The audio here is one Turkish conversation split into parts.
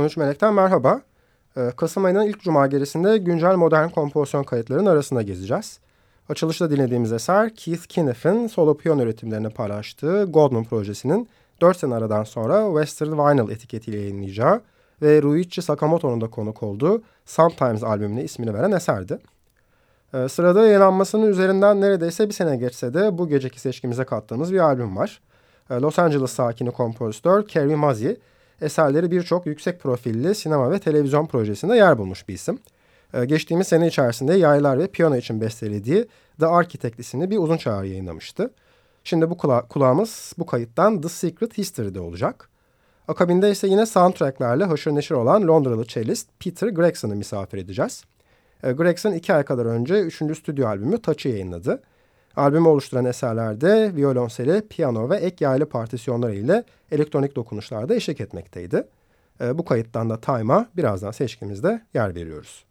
13 Melek'ten merhaba. Ee, Kasım ayının ilk cuma gerisinde güncel modern kompozisyon kayıtlarının arasında gezeceğiz. Açılışta dinlediğimiz eser Keith Kinniff'in solo piyano üretimlerini paylaştığı Goldman projesinin 4 sene aradan sonra Western Vinyl etiketiyle yayınlayacağı ve Ruichi Sakamoto'nun da konuk olduğu Sometimes albümüne ismini veren eserdi. Ee, sırada yayınlanmasının üzerinden neredeyse bir sene geçse de bu geceki seçkimize kattığımız bir albüm var. Ee, Los Angeles sakini kompozitör Kerry Mazzi eserleri birçok yüksek profilli sinema ve televizyon projesinde yer bulmuş bir isim. Ee, geçtiğimiz sene içerisinde yaylar ve piyano için bestelediği The Architect isimli bir uzun çağrı yayınlamıştı. Şimdi bu kula kulağımız bu kayıttan The Secret History'de olacak. Akabinde ise yine soundtracklerle haşır neşir olan Londralı cellist Peter Gregson'ı misafir edeceğiz. Ee, Gregson iki ay kadar önce üçüncü stüdyo albümü Touch'ı yayınladı. Albümü oluşturan eserlerde violonseli, piyano ve ek yaylı partisyonlar ile elektronik dokunuşlarda eşlik etmekteydi. E, bu kayıttan da Time'a birazdan seçkimizde yer veriyoruz.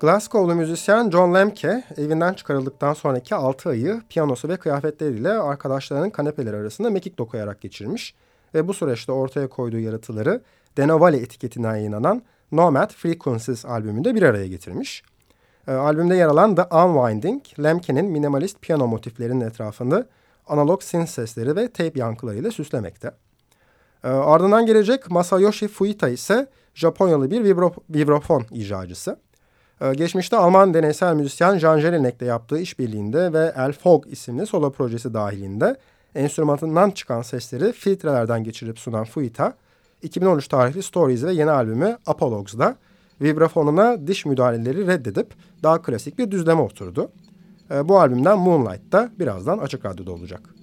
Glasgow'lu müzisyen John Lemke evinden çıkarıldıktan sonraki 6 ayı piyanosu ve kıyafetleriyle arkadaşlarının kanepeleri arasında mekik dokuyarak geçirmiş ve bu süreçte ortaya koyduğu yaratıları Denovale etiketinden yayınlanan Nomad Frequencies albümünde bir araya getirmiş. E, albümde yer alan The Unwinding, Lemke'nin minimalist piyano motiflerinin etrafında analog synth sesleri ve tape yankılarıyla süslemekte. E, ardından gelecek Masayoshi Fuita ise Japonyalı bir vibro, vibrofon icracısı. E, geçmişte Alman deneysel müzisyen Jean Jelinek'le yaptığı işbirliğinde ve El Fog isimli solo projesi dahilinde enstrümanından çıkan sesleri filtrelerden geçirip sunan Fuita, 2013 tarihli Stories ve yeni albümü Apologs'da vibrafonuna diş müdahaleleri reddedip daha klasik bir düzleme oturdu. E, bu albümden Moonlight da birazdan Açık Radyo'da olacak.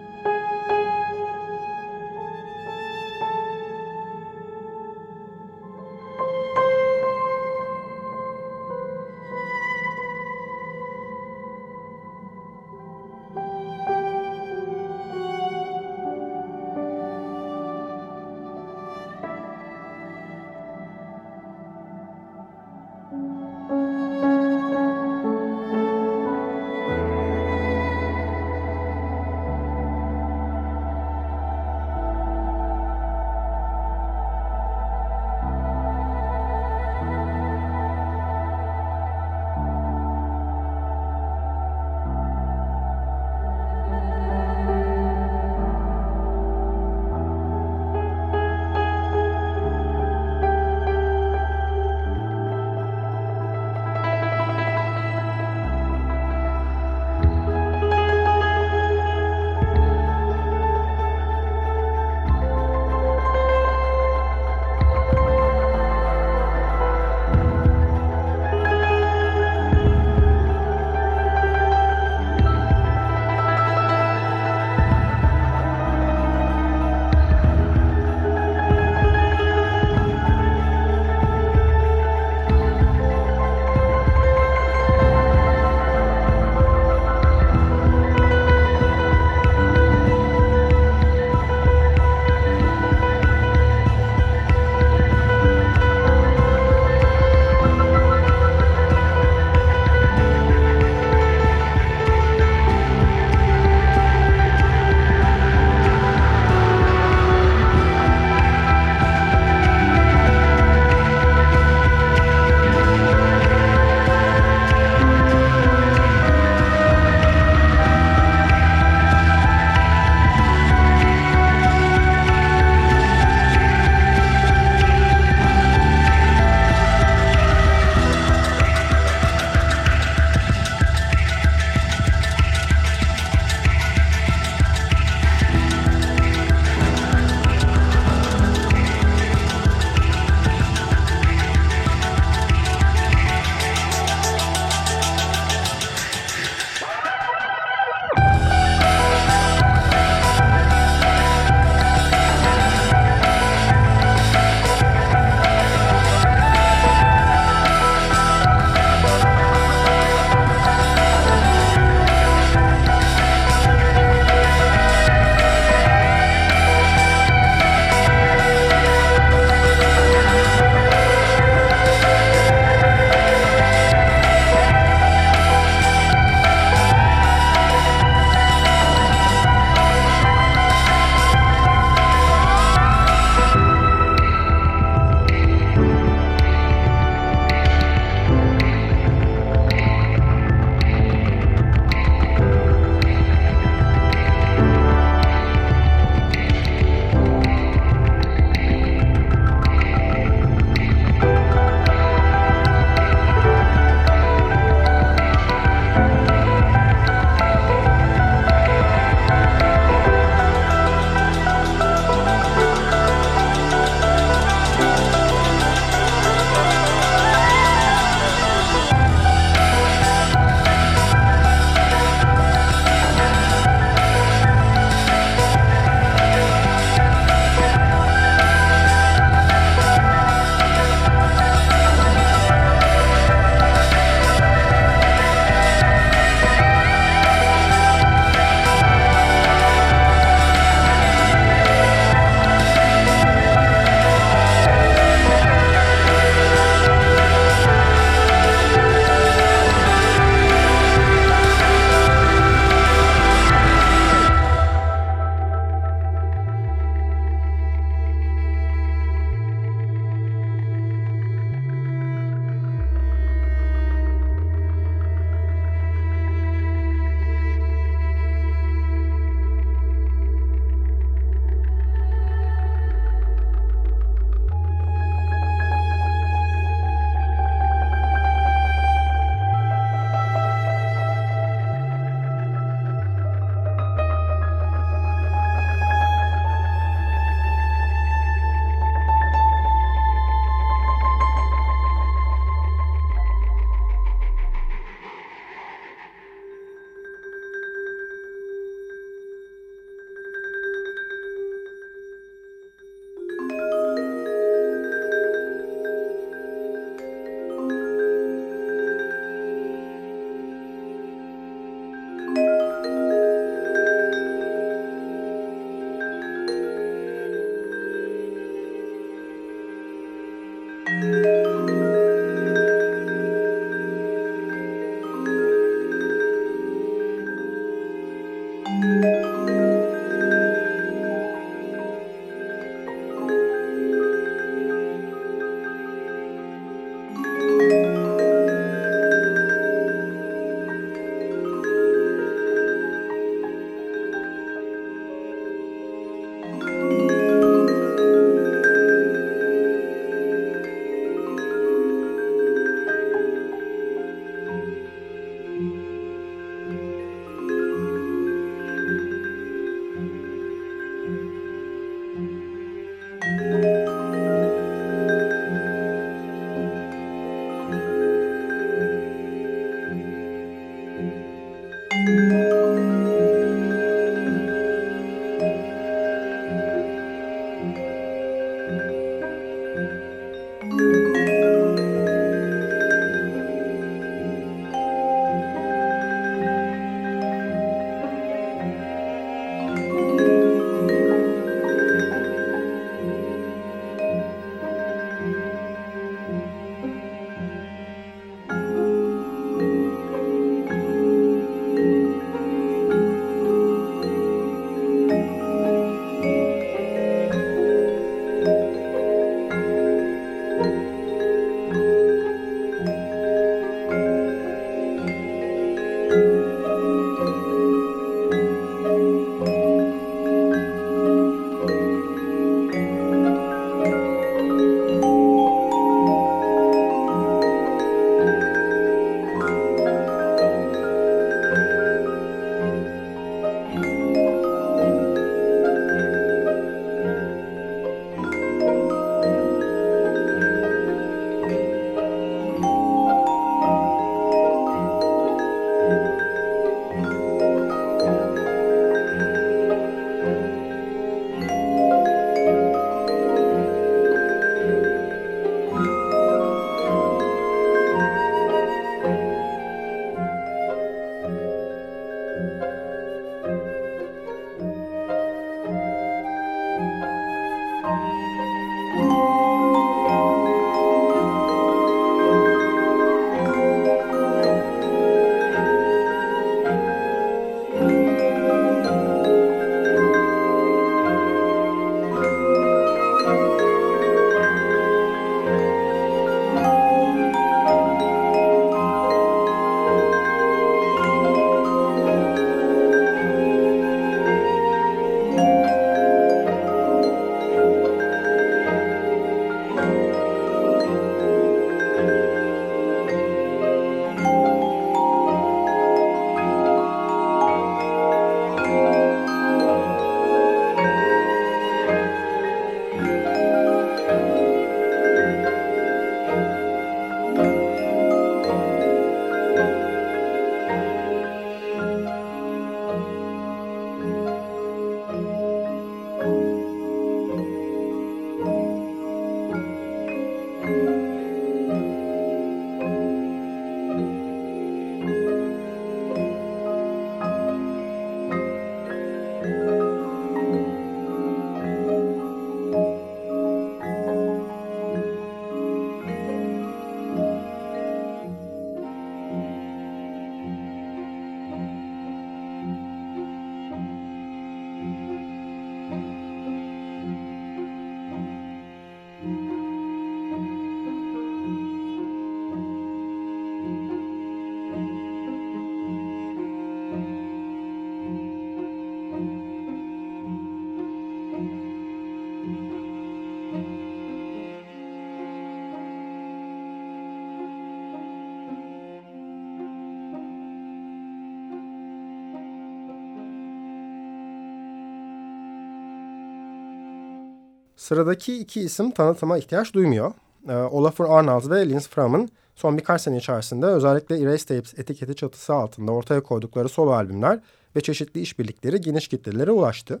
Sıradaki iki isim tanıtıma ihtiyaç duymuyor. E, Olafur Arnalds ve Linz Fromm'ın son birkaç sene içerisinde özellikle Erase Tapes etiketi çatısı altında ortaya koydukları solo albümler ve çeşitli işbirlikleri geniş kitlelere ulaştı.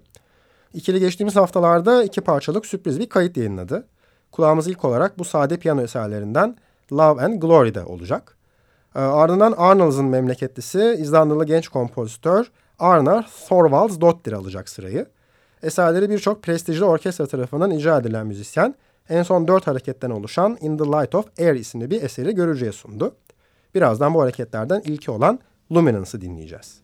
İkili geçtiğimiz haftalarda iki parçalık sürpriz bir kayıt yayınladı. Kulağımız ilk olarak bu sade piyano eserlerinden Love and Glory'de olacak. E, ardından Arnalds'ın memleketlisi İzlandalı genç kompozitör Arnar Thorvalds Dottir alacak sırayı. Eserleri birçok prestijli orkestra tarafından icra edilen müzisyen en son dört hareketten oluşan In the Light of Air isimli bir eseri görücüye sundu. Birazdan bu hareketlerden ilki olan Luminance'ı dinleyeceğiz.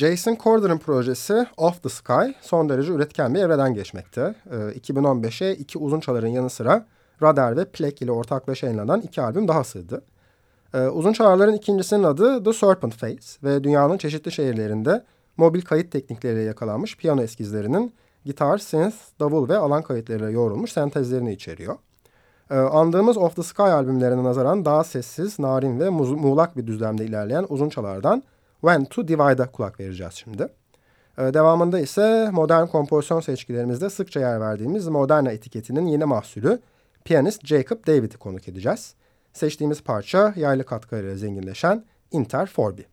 Jason Corder'ın projesi Off the Sky son derece üretken bir evreden geçmekte. Ee, 2015'e iki uzun çaların yanı sıra Radar ve Plek ile ortaklaşa yayınlanan iki albüm daha sığdı. Ee, uzun çalarların ikincisinin adı The Serpent Face ve dünyanın çeşitli şehirlerinde mobil kayıt teknikleriyle yakalanmış piyano eskizlerinin gitar, synth, davul ve alan kayıtlarıyla yoğrulmuş sentezlerini içeriyor. Ee, andığımız Off the Sky albümlerine nazaran daha sessiz, narin ve muğlak bir düzlemde ilerleyen uzun çalardan When to Divide'a kulak vereceğiz şimdi. Ee, devamında ise modern kompozisyon seçkilerimizde sıkça yer verdiğimiz Moderna etiketinin yeni mahsulü piyanist Jacob David'i konuk edeceğiz. Seçtiğimiz parça yaylı katkılarıyla zenginleşen Inter Forbi.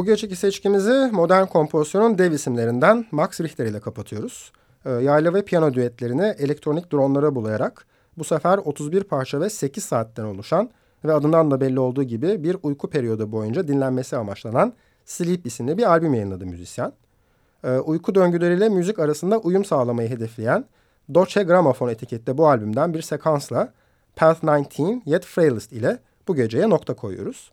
Bu geceki seçkimizi modern kompozisyonun dev isimlerinden Max Richter ile kapatıyoruz. E, yayla ve piyano düetlerini elektronik dronlara bulayarak bu sefer 31 parça ve 8 saatten oluşan ve adından da belli olduğu gibi bir uyku periyodu boyunca dinlenmesi amaçlanan Sleep isimli bir albüm yayınladı müzisyen. E, uyku döngüleriyle müzik arasında uyum sağlamayı hedefleyen Dolce Gramophone etikette bu albümden bir sekansla Path 19 Yet Frailest ile bu geceye nokta koyuyoruz.